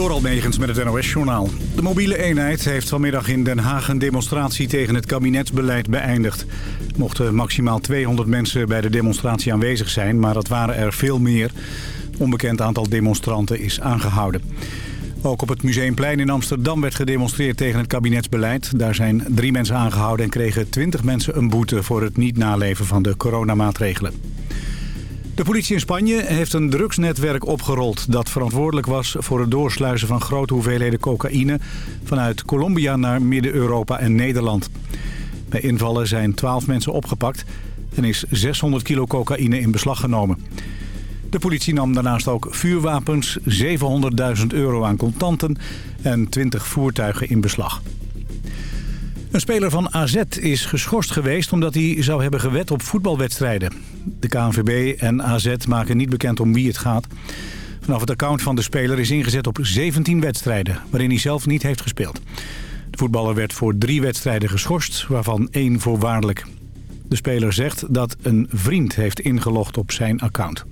Door Almegens met het NOS-journaal. De mobiele eenheid heeft vanmiddag in Den Haag een demonstratie tegen het kabinetsbeleid beëindigd. Mochten maximaal 200 mensen bij de demonstratie aanwezig zijn, maar dat waren er veel meer. Onbekend aantal demonstranten is aangehouden. Ook op het Museumplein in Amsterdam werd gedemonstreerd tegen het kabinetsbeleid. Daar zijn drie mensen aangehouden en kregen 20 mensen een boete voor het niet naleven van de coronamaatregelen. De politie in Spanje heeft een drugsnetwerk opgerold... dat verantwoordelijk was voor het doorsluizen van grote hoeveelheden cocaïne... vanuit Colombia naar Midden-Europa en Nederland. Bij invallen zijn 12 mensen opgepakt... en is 600 kilo cocaïne in beslag genomen. De politie nam daarnaast ook vuurwapens, 700.000 euro aan contanten... en 20 voertuigen in beslag. Een speler van AZ is geschorst geweest omdat hij zou hebben gewet op voetbalwedstrijden. De KNVB en AZ maken niet bekend om wie het gaat. Vanaf het account van de speler is ingezet op 17 wedstrijden, waarin hij zelf niet heeft gespeeld. De voetballer werd voor drie wedstrijden geschorst, waarvan één voorwaardelijk. De speler zegt dat een vriend heeft ingelogd op zijn account.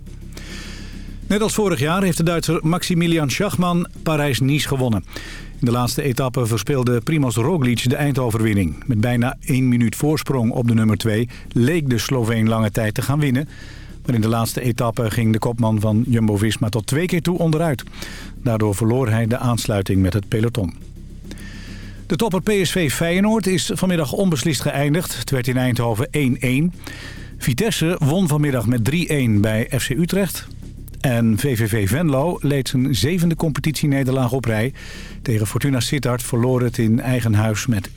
Net als vorig jaar heeft de Duitser Maximilian Schachmann Parijs-Nice gewonnen. In de laatste etappe verspeelde Primoz Roglic de eindoverwinning. Met bijna één minuut voorsprong op de nummer 2 leek de Sloveen lange tijd te gaan winnen. Maar in de laatste etappe ging de kopman van Jumbo-Visma tot twee keer toe onderuit. Daardoor verloor hij de aansluiting met het peloton. De topper PSV Feyenoord is vanmiddag onbeslist geëindigd. Het werd in Eindhoven 1-1. Vitesse won vanmiddag met 3-1 bij FC Utrecht. En VVV Venlo leed zijn zevende competitienederlaag op rij. Tegen Fortuna Sittard verloor het in eigen huis met 1-3.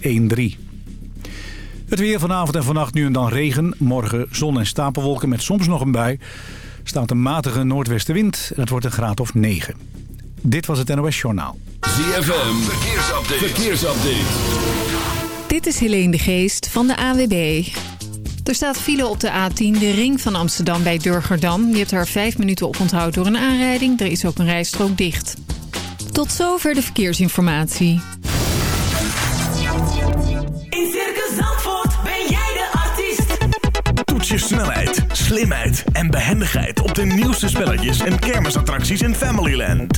Het weer vanavond en vannacht nu en dan regen. Morgen zon en stapelwolken met soms nog een bui. Staat een matige noordwestenwind en het wordt een graad of 9. Dit was het NOS Journaal. ZFM, verkeersupdate. verkeersupdate. Dit is Helene de Geest van de AWB. Er staat file op de A10, de ring van Amsterdam bij Durgerdam. Je hebt er vijf minuten op onthoud door een aanrijding. Er is ook een rijstrook dicht. Tot zover de verkeersinformatie. In Circus Zandvoort ben jij de artiest. Toets je snelheid, slimheid en behendigheid op de nieuwste spelletjes en kermisattracties in Familyland.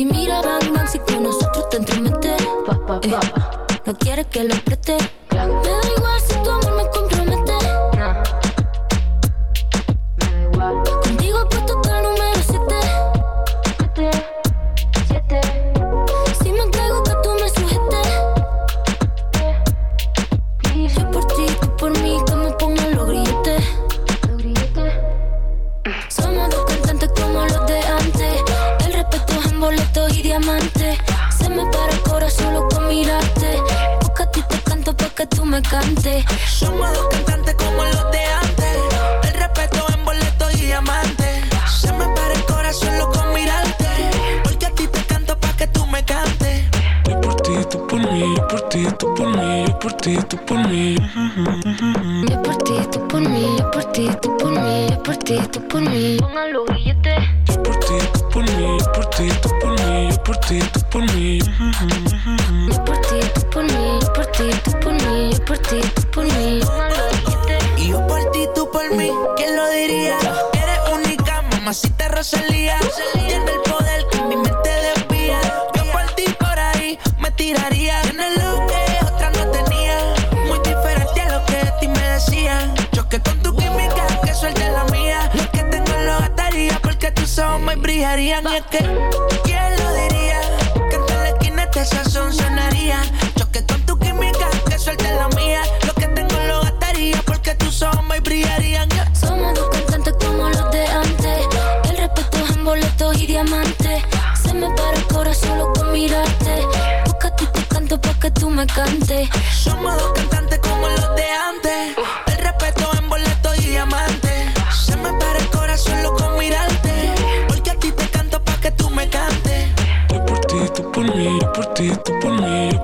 Y mira, Bang si con nosotros te entremete. Eh, no quiere que lo preste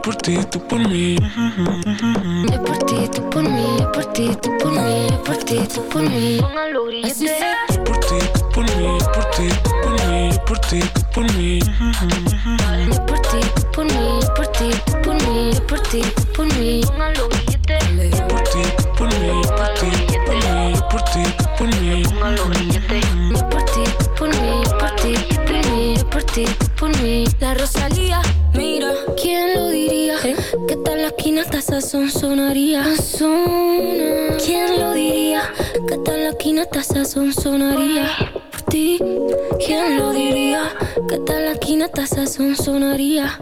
por ti, tú por mí. Yo por ti, tú por mí. Yo por ti, tú por mí. Yo por ti, tú por mí. Así sea. Por ti, por mí. Yo por ti, tú por mí. Yo por ti, tú por mí. Yo por ti, tú por mí. Yo por ti, tú por mí. Yo por ti, tú por mí. Yo por ti, tú por mí. Yo por ti, tú por mí. Yo por ti, tú por mí. Yo por ti, tú por mí. Yo por ti, tú por mí. La Rosalía. ¿Eh? ¿Quién lo diría? ¿Qué Que tal la quina hasta esa son sonaría? ¿Quién lo diría? Que tal la quina hasta esa son sonaría? Por ti, ¿quién lo diría? Que tal la quina hasta esa son sonaría?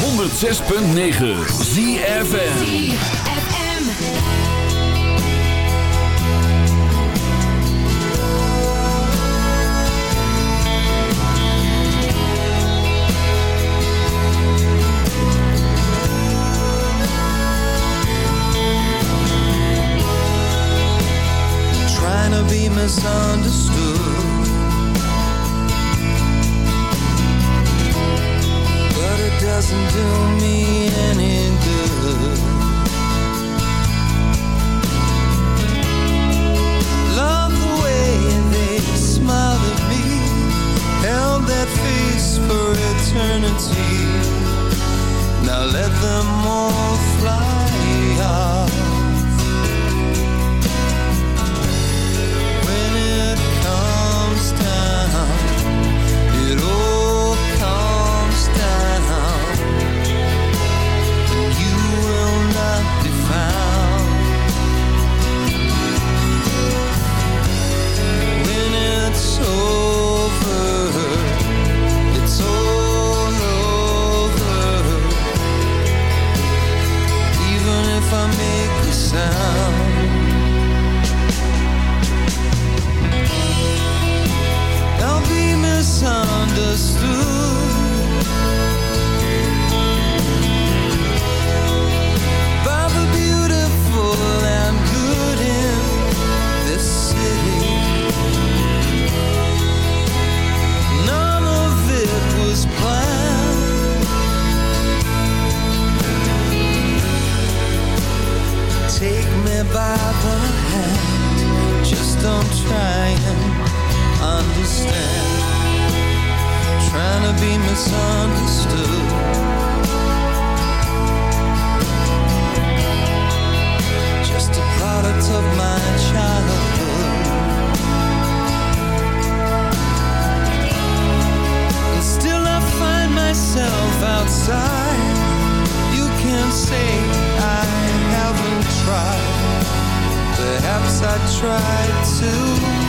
106.9 ZFN misunderstood. listen to me. To be misunderstood. Just a product of my childhood. And still I find myself outside. You can't say I haven't tried. Perhaps I tried too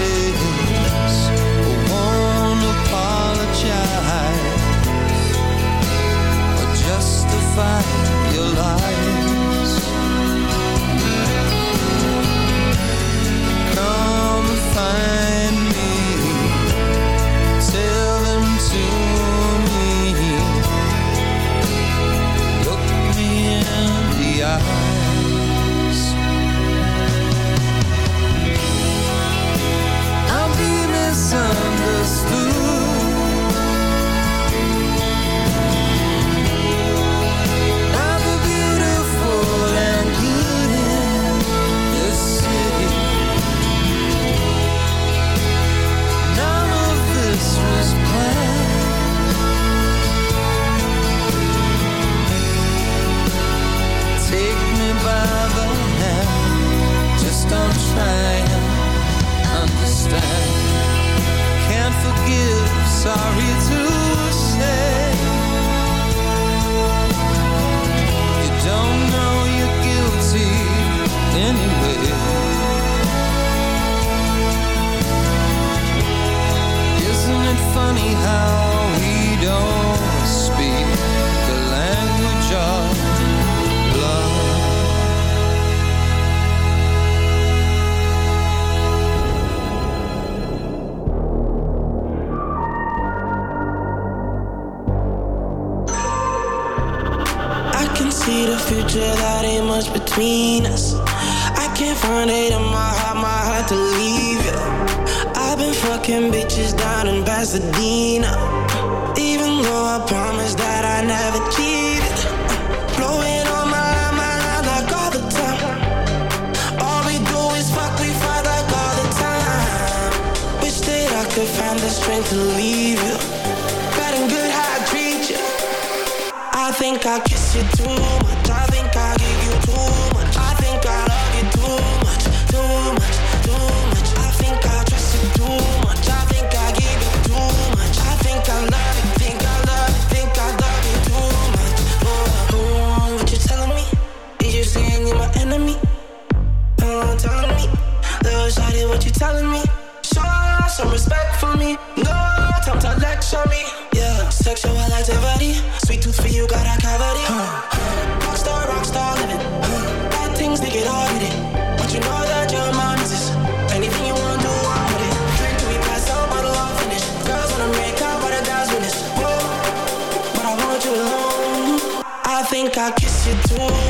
saving sorry to say. You don't know you're guilty anyway. Isn't it funny how we don't speak the language of future, that ain't much between us. I can't find it in my heart, my heart to leave you. I've been fucking bitches down in Pasadena. Even though I promised that I never cheated. Blowing on my line, my line like all the time. All we do is fuck, we fight like all the time. Wish that I could find the strength to leave you. Think I kiss you too much. I think I give you too much. I think I love you too much, too much, too much. I think I trust you too much. I think I give you too much. I think I love you, think I love you, think I love you too much. Oh, oh, what you telling me? Is you saying you're my enemy? Oh, telling me, little shawty, what you telling me? Show, some respect you too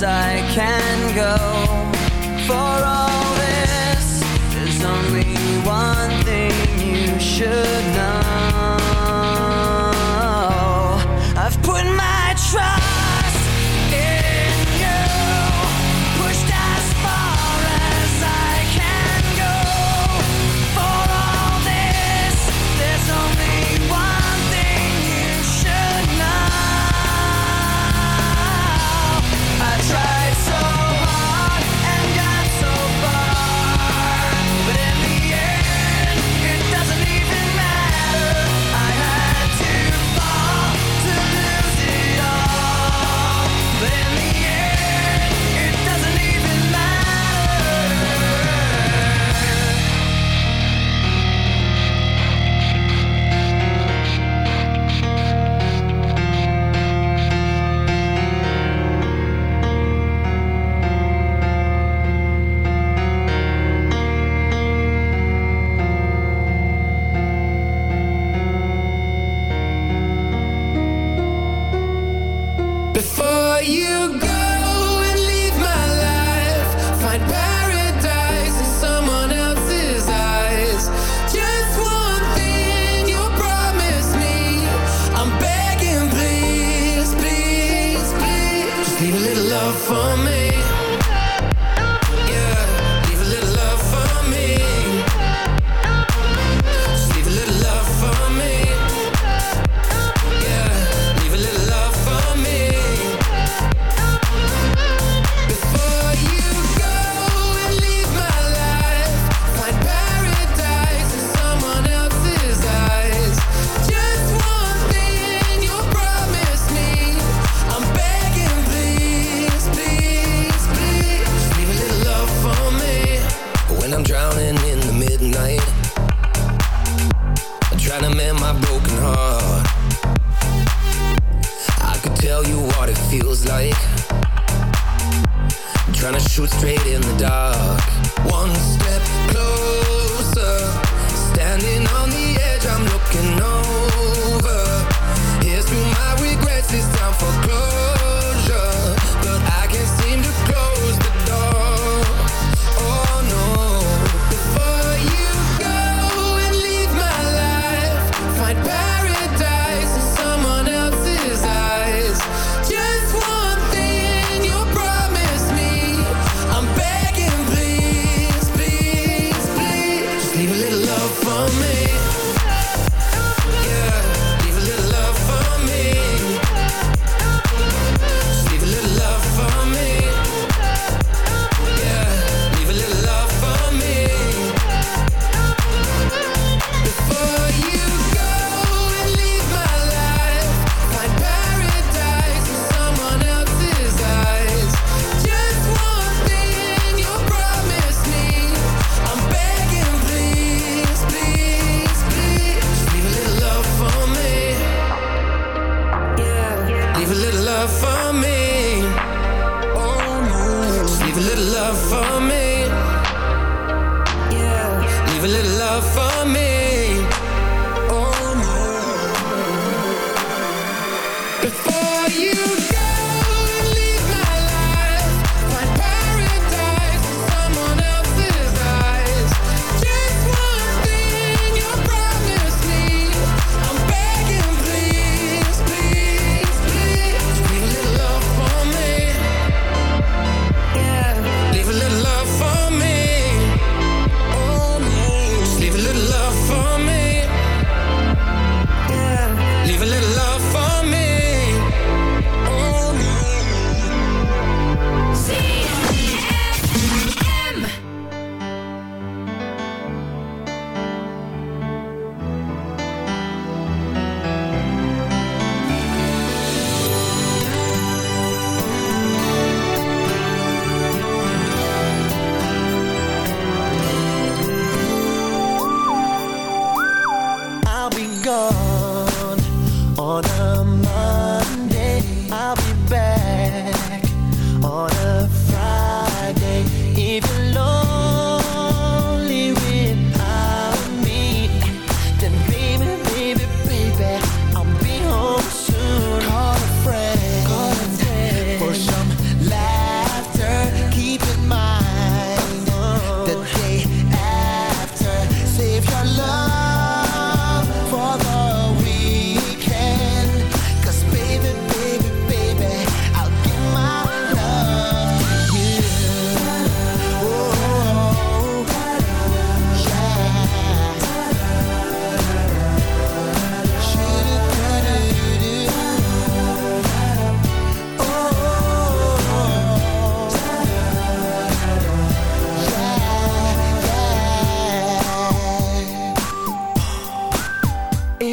as I can go. For all this There's only one thing you should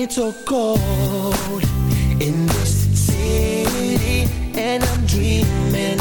It's so cold in this city, and I'm dreaming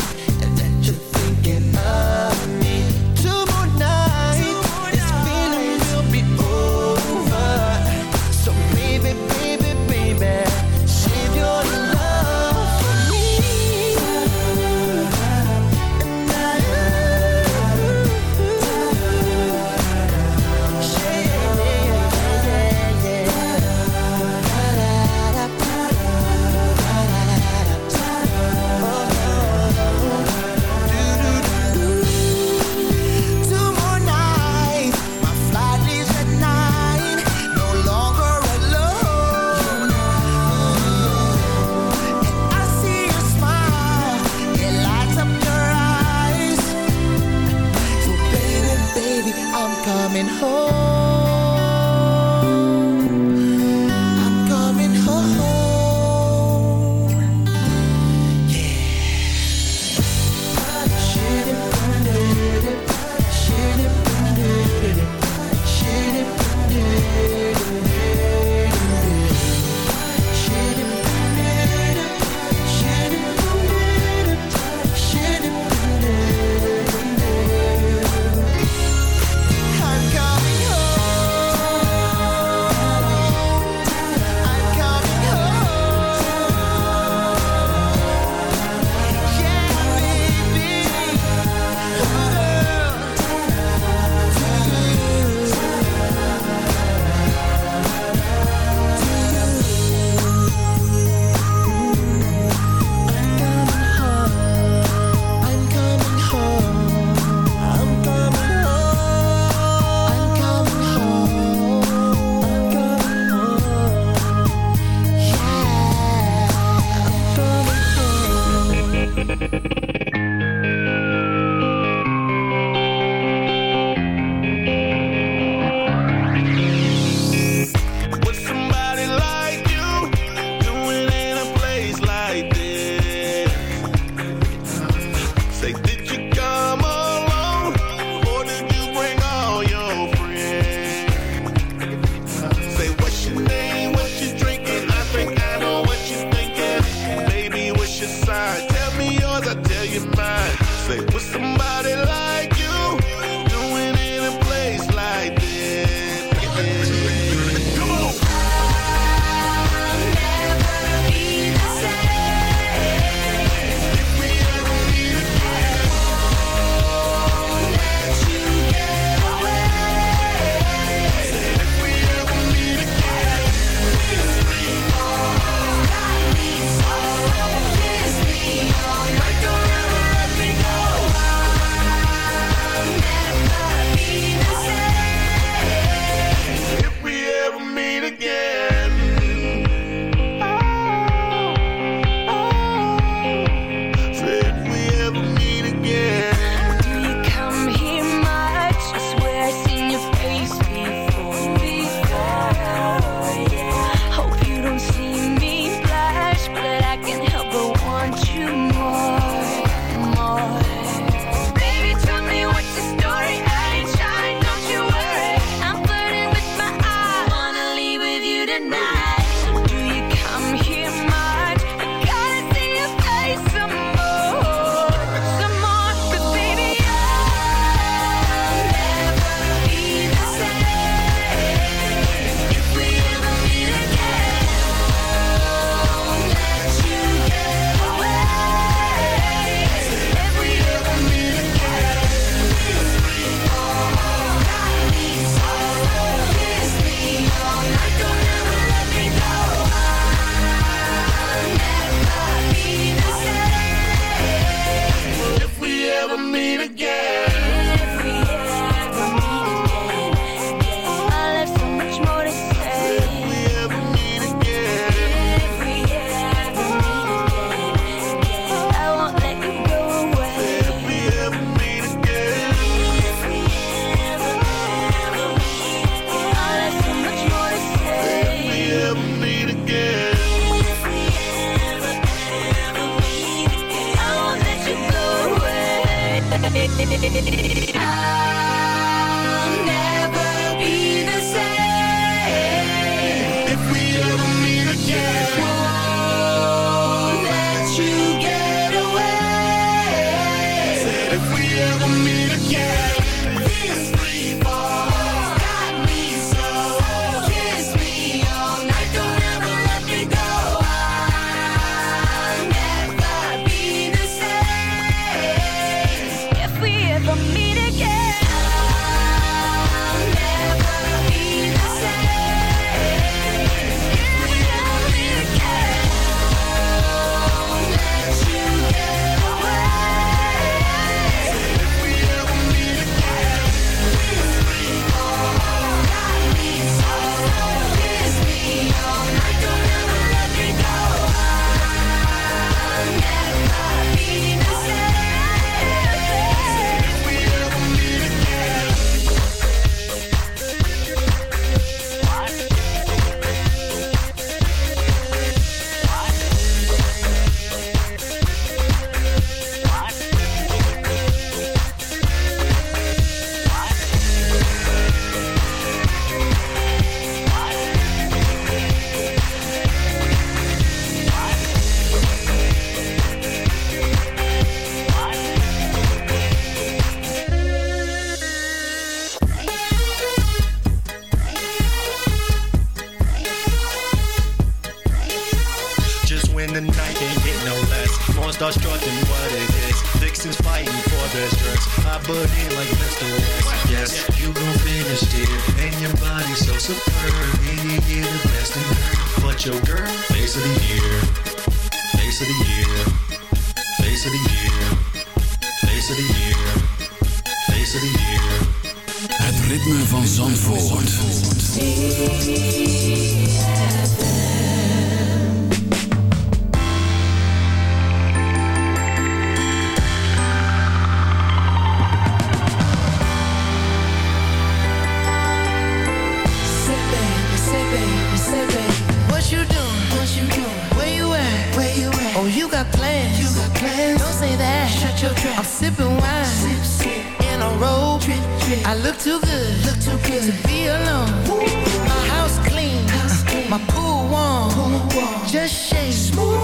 my one. Just shake smooth.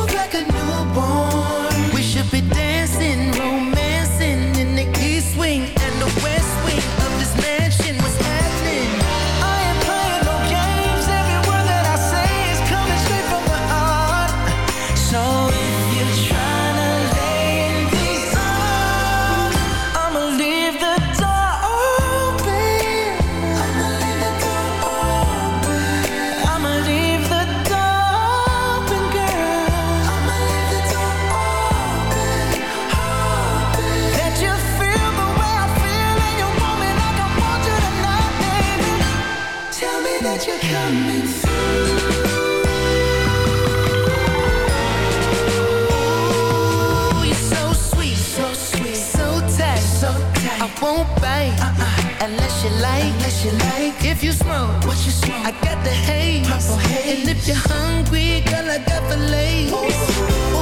won't bite uh-uh. unless you like. Unless you like. If you smoke, what you smoke? I got the haze. Purple haze. And if you're hungry, girl, I got the lace.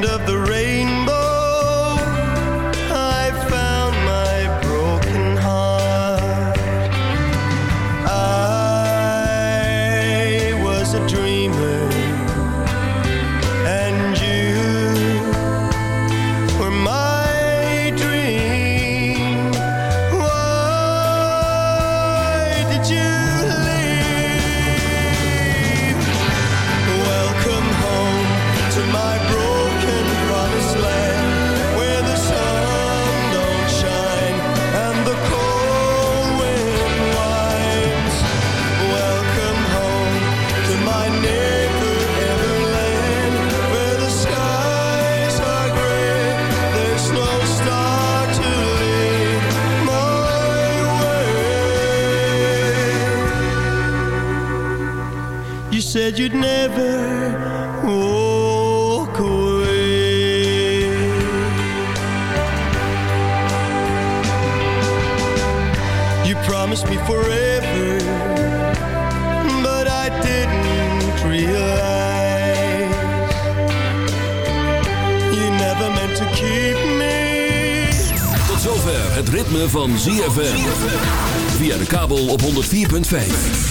said you'd never walk away. You promised me forever, but I didn't realize you never meant to keep me. Tot zover het ritme van ZFM. Via de kabel op 104.5.